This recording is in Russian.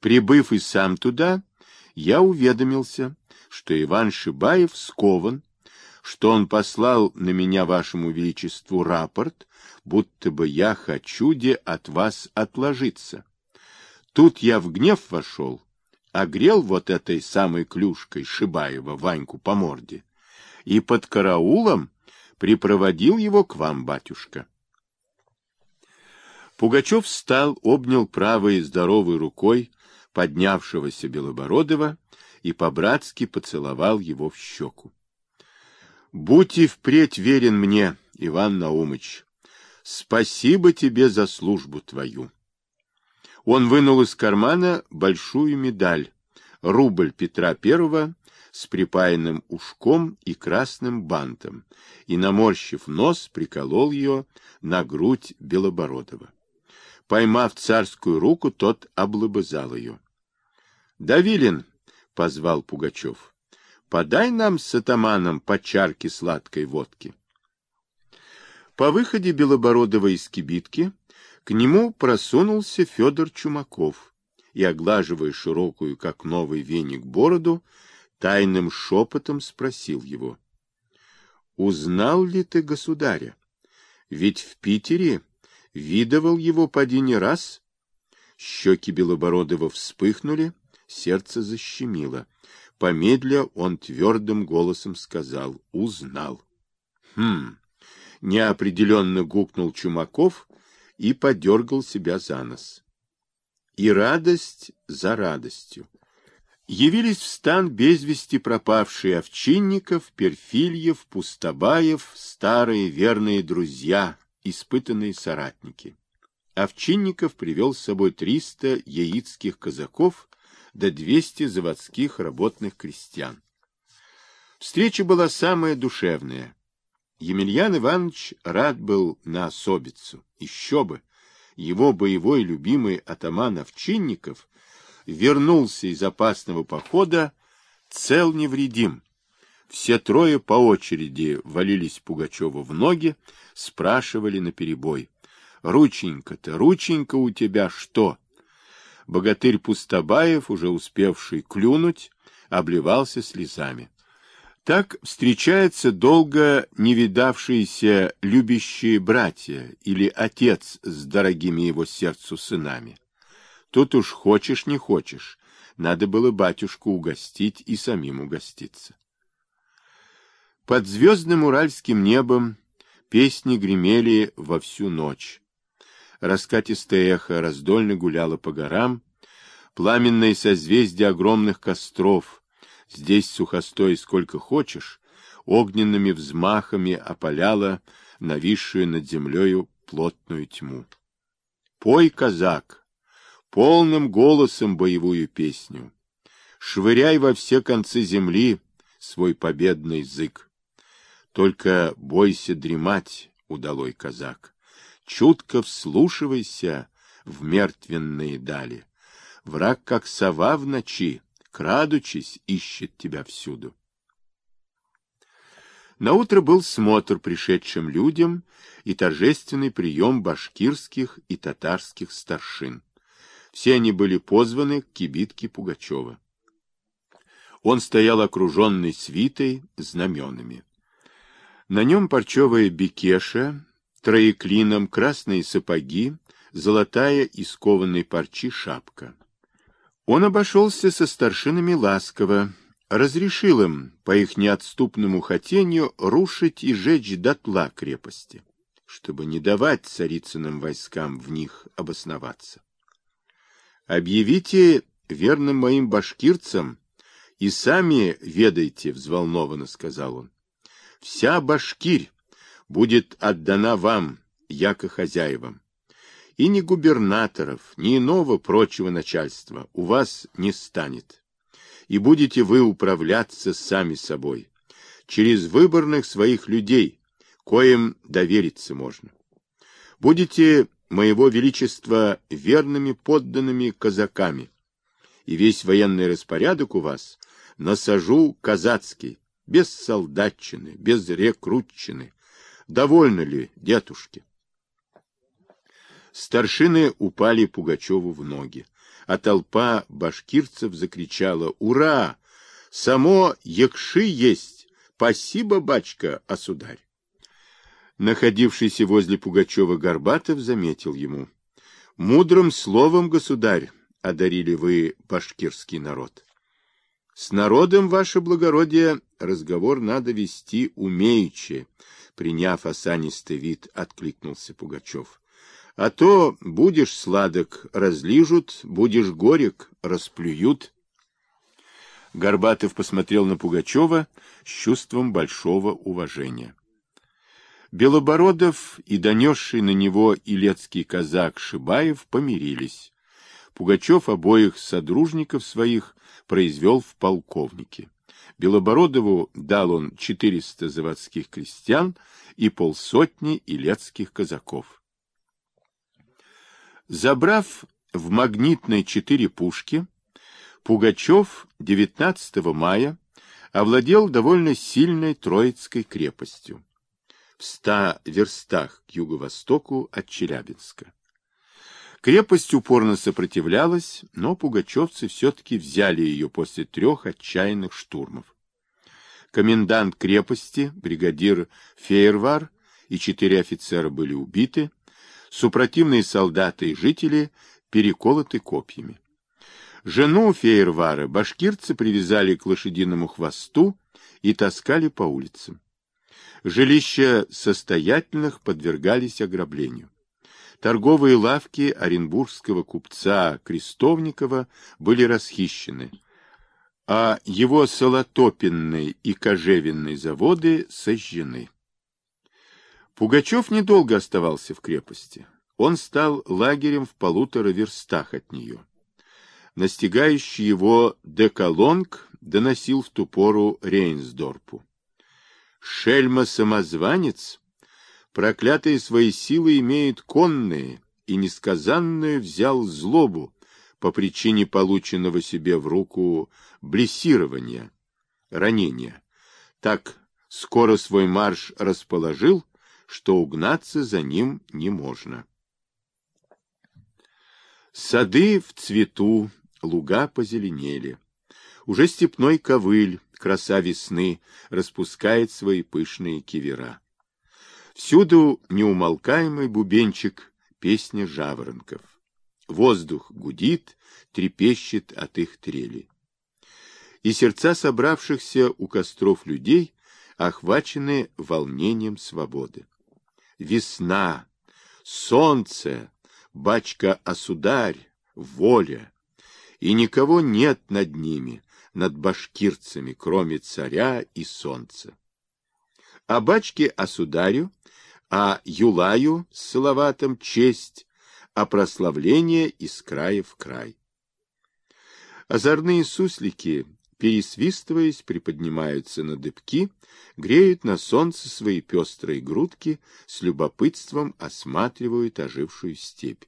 Прибыв и сам туда, я уведомился, что Иван Шибаев скован, что он послал на меня вашему величеству рапорт, будто бы я хочу де от вас отложиться. Тут я в гнев вошел, огрел вот этой самой клюшкой Шибаева Ваньку по морде и под караулом припроводил его к вам, батюшка. Пугачев встал, обнял правой здоровой рукой поднявшегося Белобородова и по-братски поцеловал его в щеку. — Будь и впредь верен мне, Иван Наумыч. Спасибо тебе за службу твою. Он вынул из кармана большую медаль, рубль Петра Первого с припаянным ушком и красным бантом, и, наморщив нос, приколол ее на грудь Белобородова. Поймав царскую руку, тот облобызал ее. — Давилин, — позвал Пугачев, — подай нам с атаманом по чарке сладкой водки. По выходе Белобородова из кибитки к нему просунулся Федор Чумаков и, оглаживая широкую, как новый веник, бороду, тайным шепотом спросил его. — Узнал ли ты государя? Ведь в Питере Видывал его поди не раз. Щеки Белобородова вспыхнули, сердце защемило. Помедля он твердым голосом сказал «Узнал». «Хм!» — неопределенно гукнул Чумаков и подергал себя за нос. И радость за радостью. Явились в стан без вести пропавшие Овчинников, Перфильев, Пустобаев, старые верные друзья, испытанные соратники. Овчинников привел с собой 300 яицких казаков до 200 заводских работных крестьян. Встреча была самая душевная. Емельян Иванович рад был на особицу. Еще бы! Его боевой любимый атаман Овчинников вернулся из опасного похода цел невредим. Все трое по очереди валились Пугачеву в ноги, спрашивали наперебой. «Рученька-то, рученька у тебя что?» Богатырь Пустобаев, уже успевший клюнуть, обливался слезами. Так встречаются долго не видавшиеся любящие братья или отец с дорогими его сердцу сынами. Тут уж хочешь не хочешь, надо было батюшку угостить и самим угоститься. Под звездным уральским небом песни гремели во всю ночь. Раскатистое эхо раздольно гуляло по горам, пламенные созвездия огромных костров, здесь сухостой сколько хочешь, огненными взмахами опаляло нависшую над землею плотную тьму. Пой, казак, полным голосом боевую песню, швыряй во все концы земли свой победный язык. Только бойся дремать, удалой казак. Чутко вслушивайся в мертвенные дали. Враг, как сова в ночи, крадучись, ищет тебя всюду. Наутро был смотр пришедшим людям и торжественный прием башкирских и татарских старшин. Все они были позваны к кибитке Пугачева. Он стоял окруженный свитой, знаменами. На нем парчевая бекеша, троеклином красные сапоги, золотая из кованой парчи шапка. Он обошелся со старшинами ласково, разрешил им, по их неотступному хотению, рушить и жечь дотла крепости, чтобы не давать царицыным войскам в них обосноваться. «Объявите верным моим башкирцам и сами ведайте», — взволнованно сказал он вся Башкирь будет отдана вам, яко хозяевам. И ни губернаторов, ни иного прочего начальства у вас не станет. И будете вы управляться сами собой, через выборных своих людей, коим довериться можно. Будете моего величества верными подданными казаками, и весь военный распорядок у вас насажу казацкий, без солдатчины, без рекрутчины. Довольны ли, дедушки? Старшины упали Пугачеву в ноги, а толпа башкирцев закричала «Ура! Само якши есть! Спасибо, бачка, осударь!» Находившийся возле Пугачева Горбатов заметил ему. «Мудрым словом, государь, одарили вы башкирский народ. С народом, ваше благородие, разговор надо вести умеючи, приняв осанистый вид, откликнулся Пугачев. А то будешь сладок, разлижут, будешь горек, расплюют. Горбатов посмотрел на Пугачева с чувством большого уважения. Белобородов и донесший на него илецкий казак Шибаев помирились. Пугачев обоих содружников своих произвел в полковнике. Белобородову дал он 400 заводских крестьян и полсотни илецких казаков. Забрав в магнитной четыре пушки, Пугачев 19 мая овладел довольно сильной Троицкой крепостью в ста верстах к юго-востоку от Челябинска. Крепость упорно сопротивлялась, но пугачевцы все-таки взяли ее после трех отчаянных штурмов. Комендант крепости, бригадир Фейервар и четыре офицера были убиты, супротивные солдаты и жители переколоты копьями. Жену Фейервара башкирцы привязали к лошадиному хвосту и таскали по улицам. Жилища состоятельных подвергались ограблению. Торговые лавки оренбургского купца Крестовникова были расхищены, а его солотопенные и кожевенные заводы сожжены. Пугачев недолго оставался в крепости. Он стал лагерем в полутора верстах от нее. Настигающий его деколонг доносил в ту пору Рейнсдорпу. Шельма-самозванец, проклятые свои силы имеют конные, и несказанную взял злобу по причине полученного себе в руку блессирования, ранения. Так скоро свой марш расположил, что угнаться за ним не можно. Сады в цвету, луга позеленели. Уже степной ковыль, краса весны, распускает свои пышные кивера. Всюду неумолкаемый бубенчик песня жаворонков. Воздух гудит, трепещет от их трели. И сердца собравшихся у костров людей охвачены волнением свободы. Весна, солнце, бачка-осударь, воля. И никого нет над ними, над башкирцами, кроме царя и солнца. А бачке осударю, а Юлаю с Салаватом честь, а прославление из края в край. Озорные суслики, пересвистываясь, приподнимаются на дыбки, греют на солнце свои пестрые грудки, с любопытством осматривают ожившую степь.